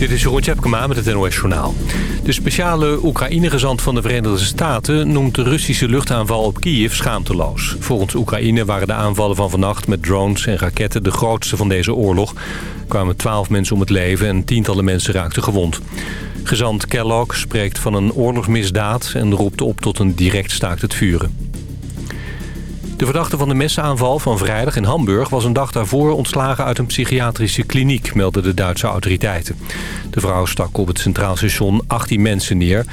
Dit is Jeroen Tjepkema met het NOS Journaal. De speciale Oekraïne-gezant van de Verenigde Staten... noemt de Russische luchtaanval op Kiev schaamteloos. Volgens Oekraïne waren de aanvallen van vannacht met drones en raketten... de grootste van deze oorlog. Er kwamen twaalf mensen om het leven en tientallen mensen raakten gewond. Gezant Kellogg spreekt van een oorlogsmisdaad... en roept op tot een direct staakt het vuren. De verdachte van de mesaanval van vrijdag in Hamburg... was een dag daarvoor ontslagen uit een psychiatrische kliniek... melden de Duitse autoriteiten. De vrouw stak op het Centraal Station 18 mensen neer.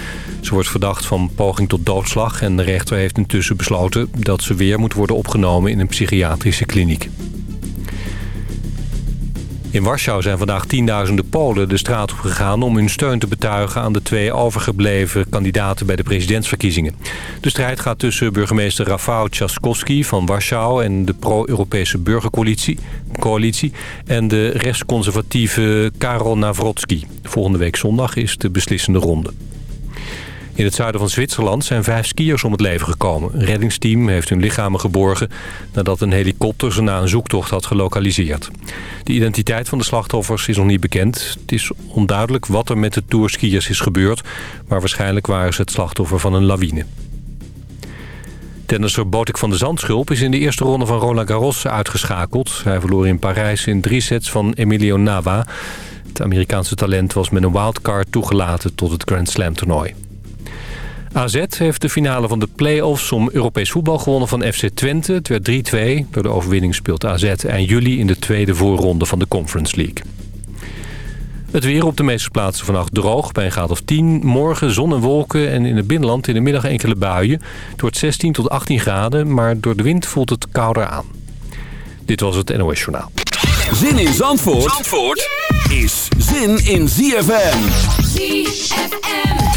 Ze wordt verdacht van poging tot doodslag... en de rechter heeft intussen besloten dat ze weer moet worden opgenomen... in een psychiatrische kliniek. In Warschau zijn vandaag tienduizenden Polen de straat op gegaan... om hun steun te betuigen aan de twee overgebleven kandidaten bij de presidentsverkiezingen. De strijd gaat tussen burgemeester Rafał Trzaskowski van Warschau... en de pro-Europese burgercoalitie coalitie, en de rechtsconservatieve Karol Nawrotski. Volgende week zondag is de beslissende ronde. In het zuiden van Zwitserland zijn vijf skiers om het leven gekomen. Een reddingsteam heeft hun lichamen geborgen... nadat een helikopter ze na een zoektocht had gelokaliseerd. De identiteit van de slachtoffers is nog niet bekend. Het is onduidelijk wat er met de tourskiers is gebeurd... maar waarschijnlijk waren ze het slachtoffer van een lawine. Tennisser Botik van de Zandschulp is in de eerste ronde van Roland Garros uitgeschakeld. Hij verloor in Parijs in drie sets van Emilio Nava. Het Amerikaanse talent was met een wildcard toegelaten tot het Grand Slam toernooi. AZ heeft de finale van de play-offs om Europees voetbal gewonnen van FC Twente. Het werd 3-2. Door de overwinning speelt AZ en juli in de tweede voorronde van de Conference League. Het weer op de meeste plaatsen vannacht droog bij een graad of 10. Morgen zon en wolken en in het binnenland in de middag enkele buien. Het wordt 16 tot 18 graden, maar door de wind voelt het kouder aan. Dit was het NOS Journaal. Zin in Zandvoort, Zandvoort is zin in ZFM. ZFM.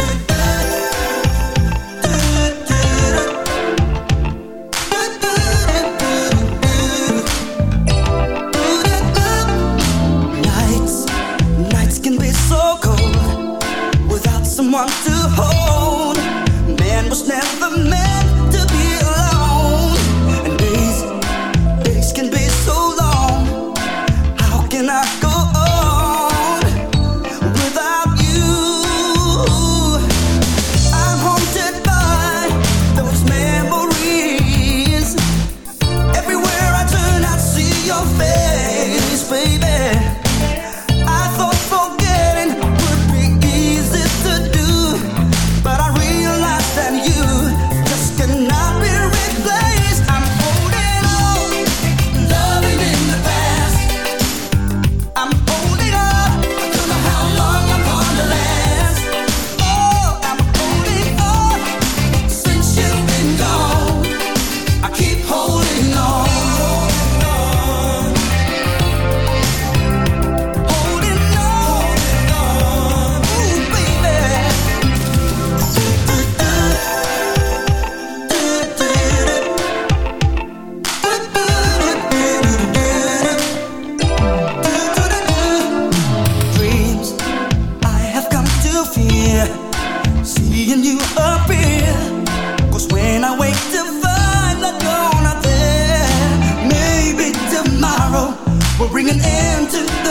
Will bring an end to the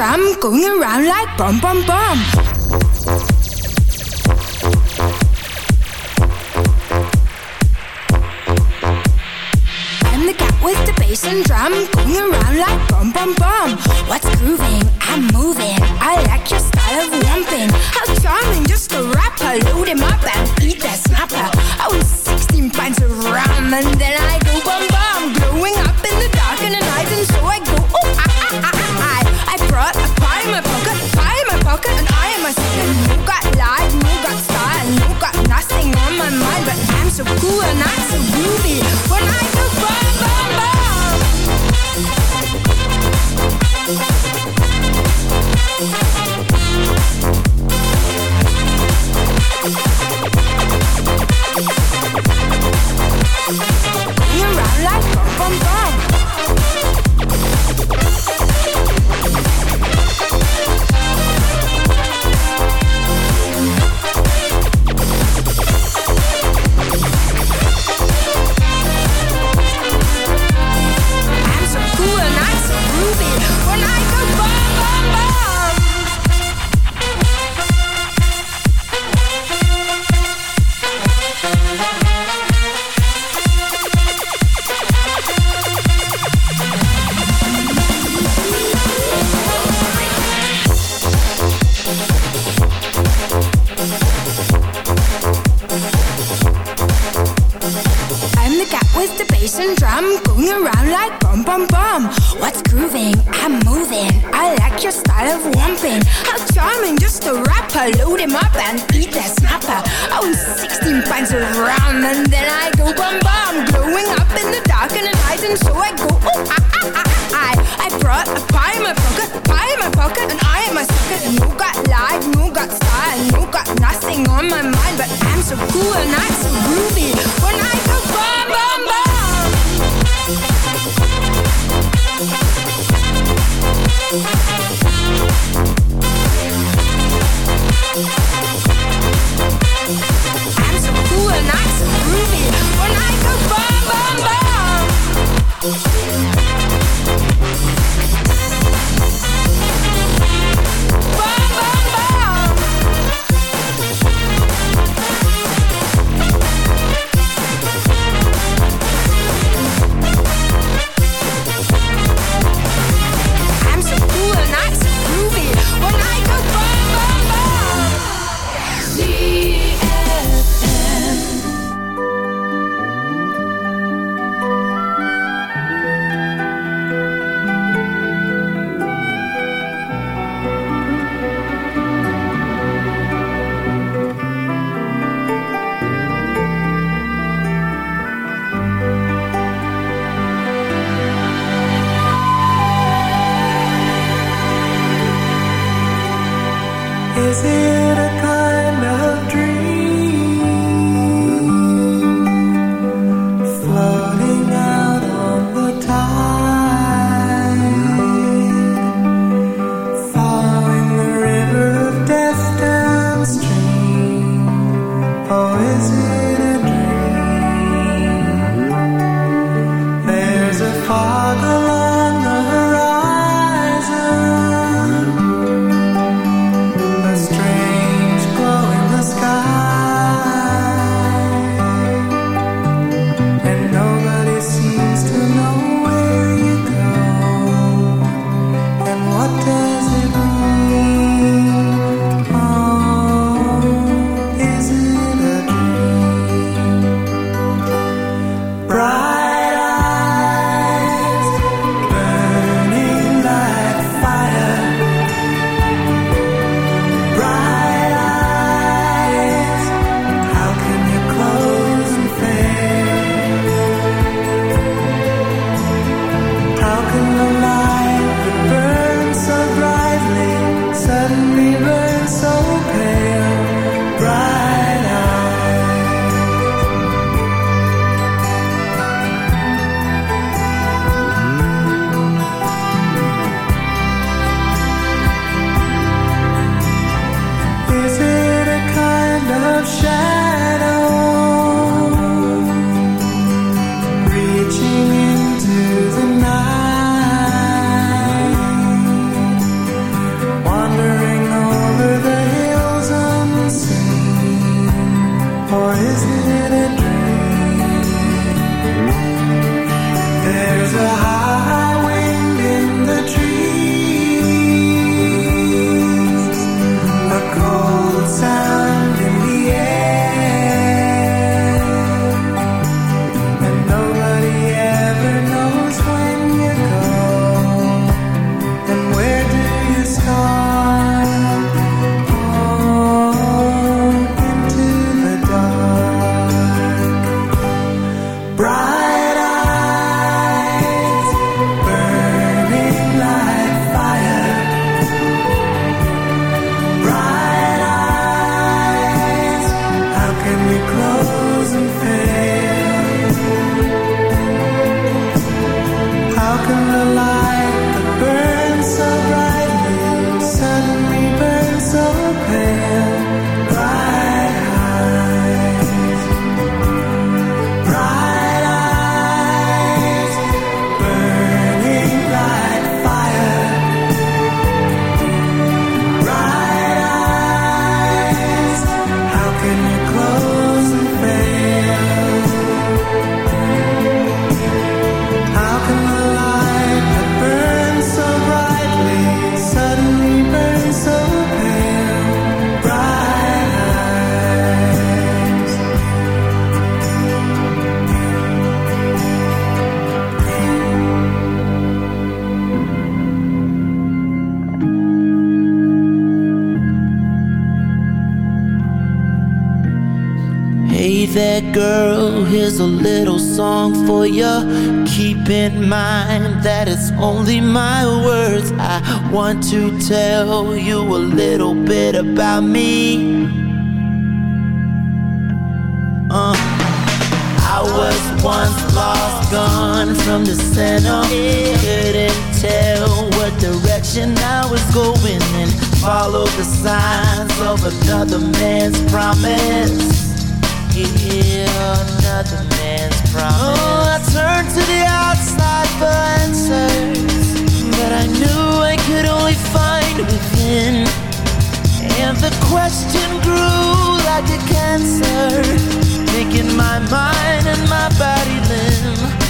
drum going around like bum bum bum. I'm the cat with the bass and drum going around like bum bum bum. What's grooving? I'm moving. I like your style of lumping. How charming, just a rapper. Load him up and eat that snapper. I was 16 pints of rum and then I cool and I'm so groovy. When I and Going around like bum bum bum. What's grooving? I'm moving. I like your style of lumping. How charming, just a rapper. Load him up and eat that snapper. I was 16 pints of rum And then I go bum bum. Growing up in the dark and the night And so I go oh ah ah ah ah I, I brought a pie in my pocket Pie in my pocket And I am a sucker No got life, no got style No got nothing on my mind. But I'm so cool and I'm so groovy. When I go bum bum bum Thank gone from the center Couldn't tell what direction I was going And followed the signs of another man's promise another man's promise. Oh, I turned to the outside for answers, but I knew I could only find within. And the question grew like a cancer, making my mind and my body limb.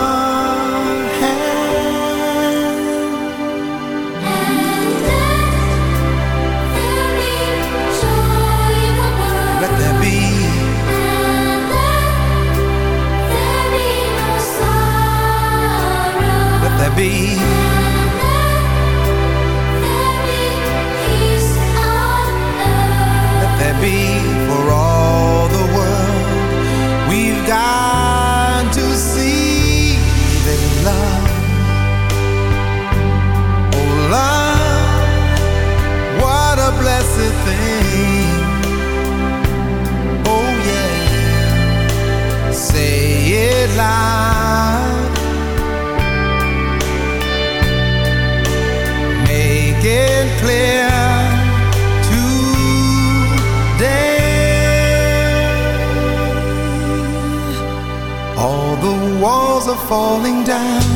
be. falling down.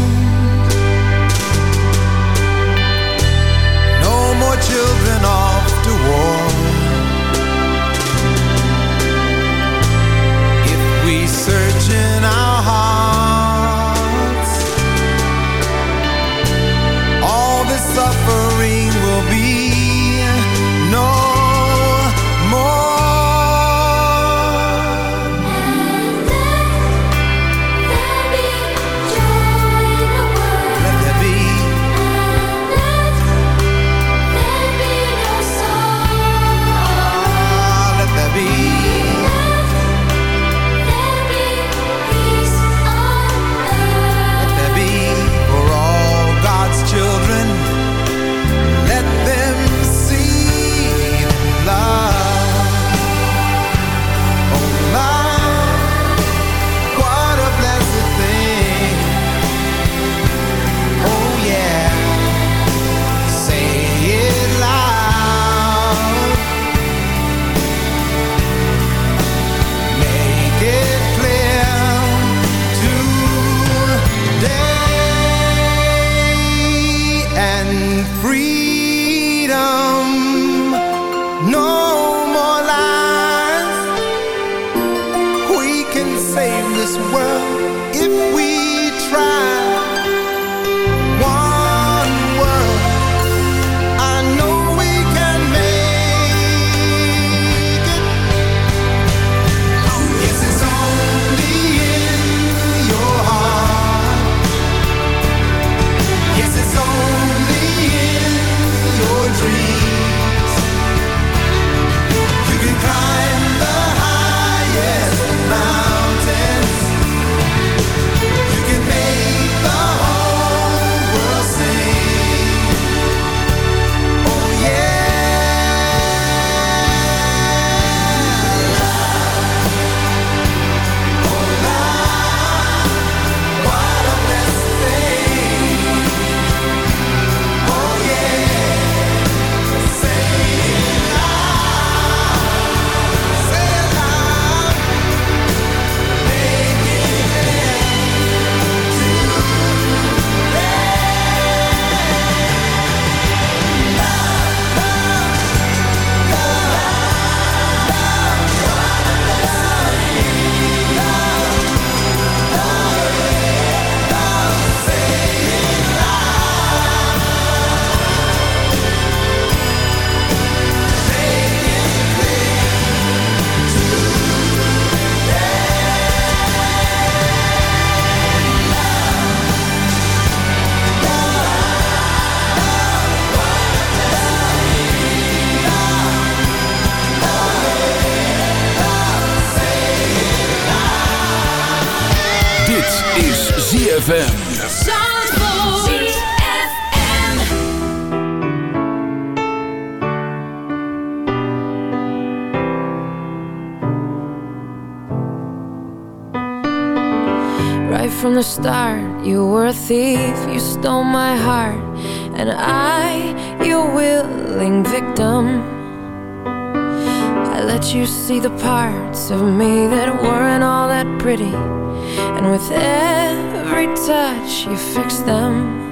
You fixed them.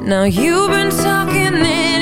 Now you've been talking in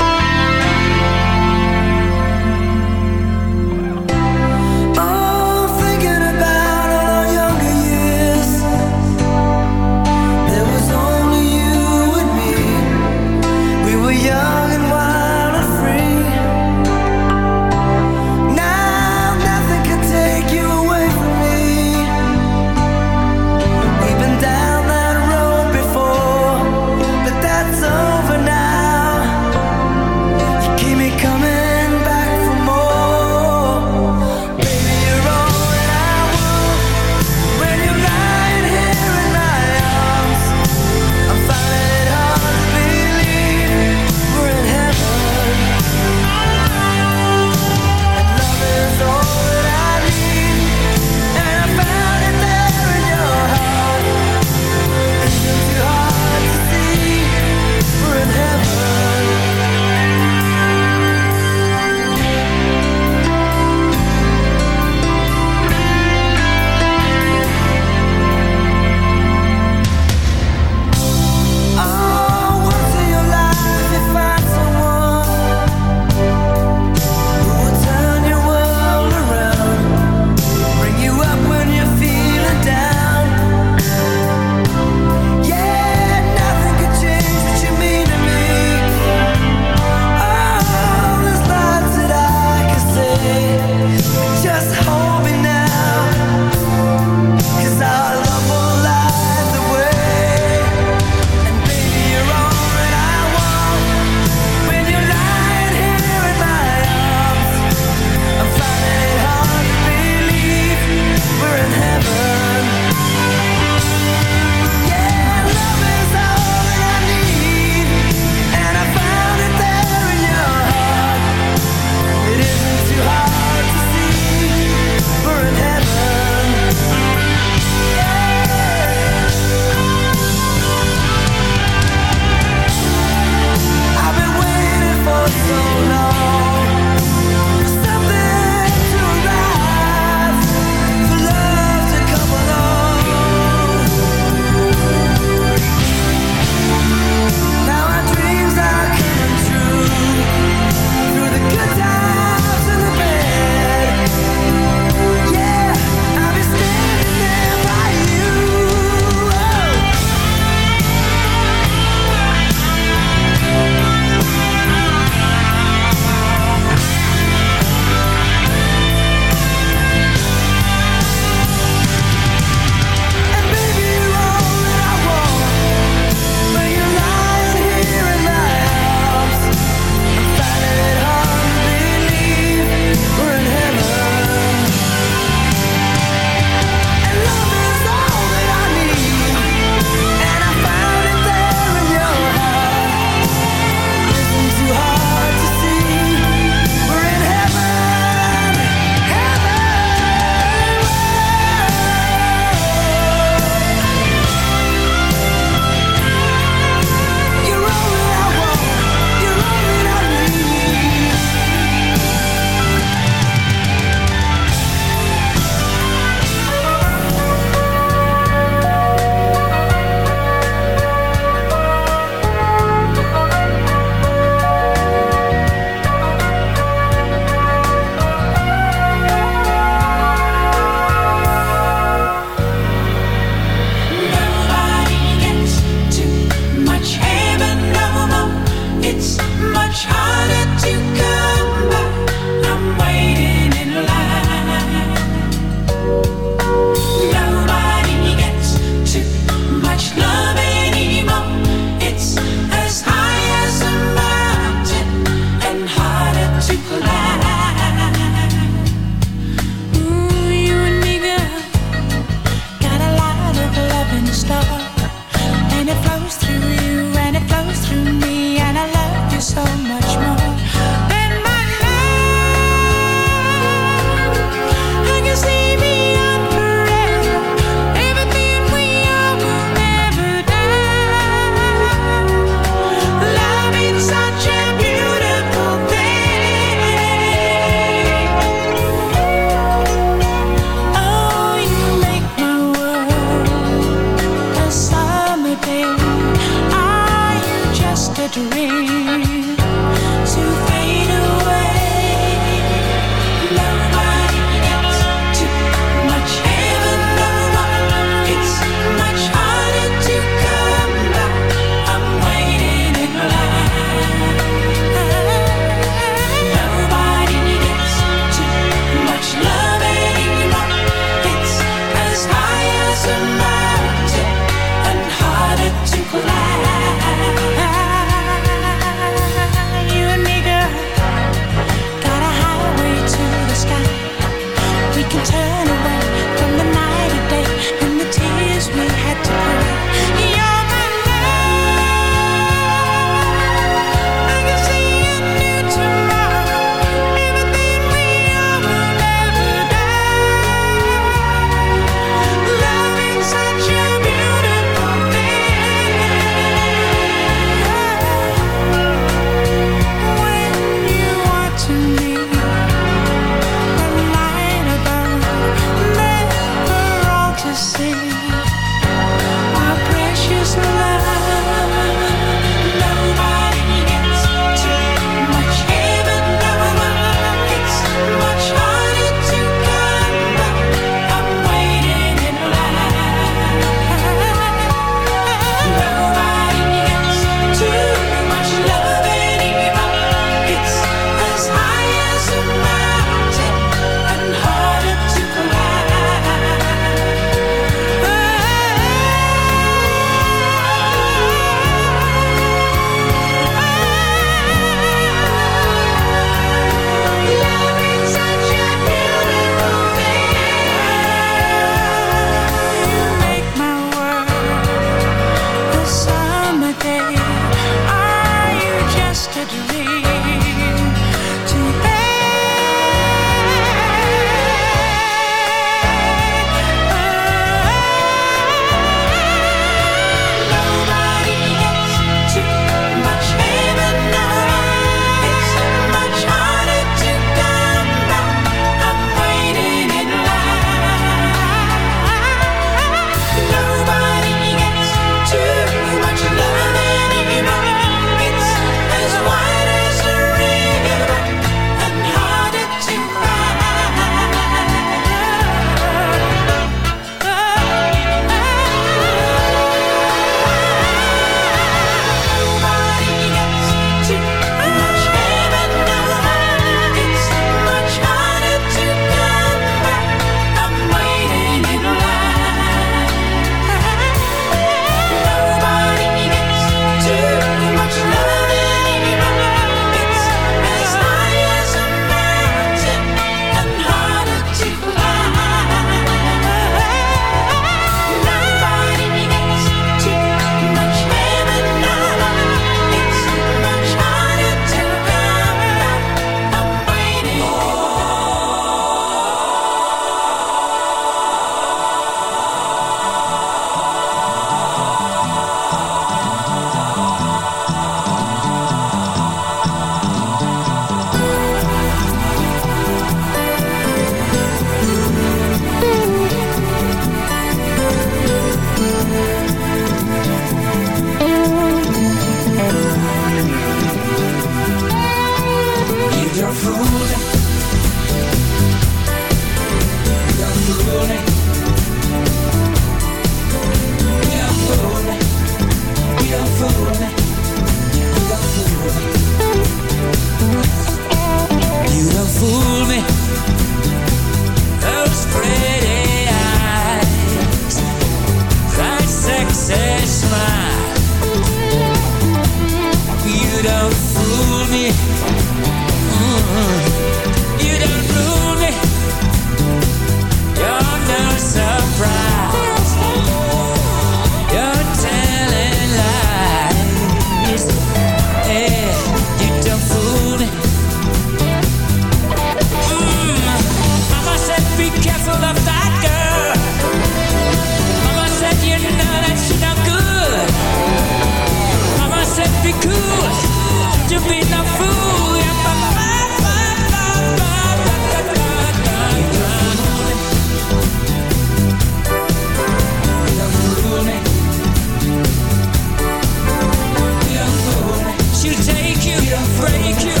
you, break you.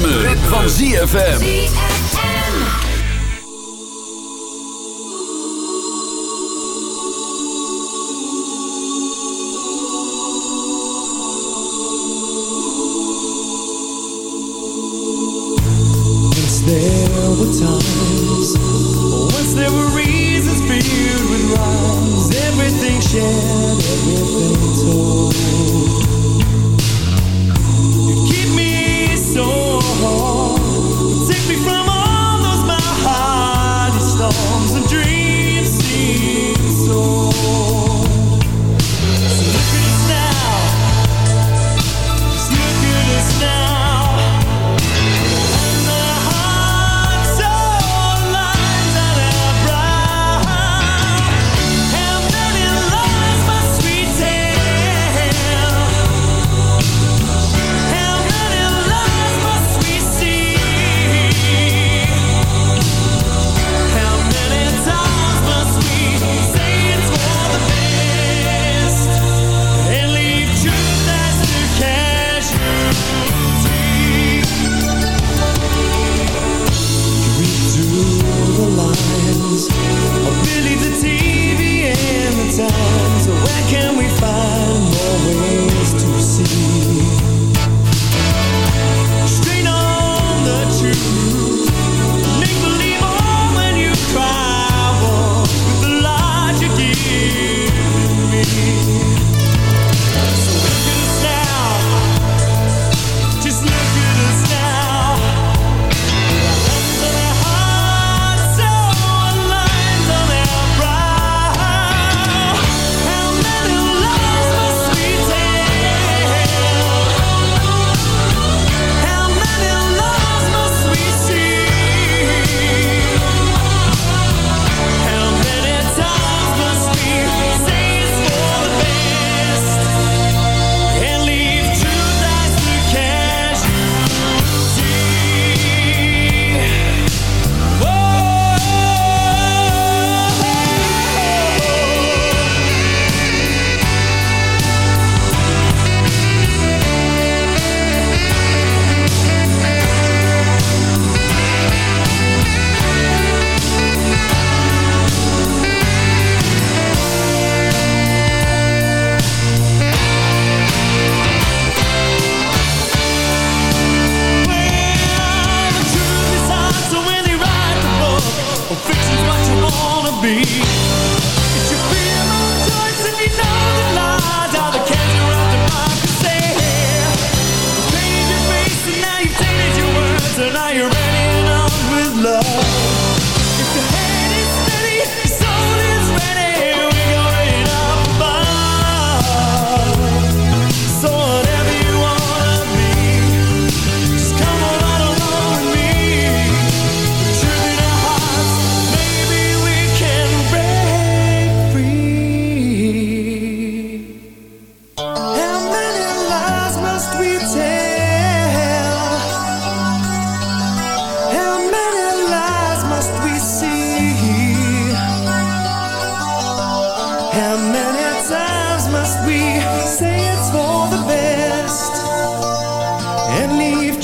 Ritme, van ZFM.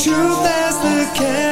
Truth as the casualty.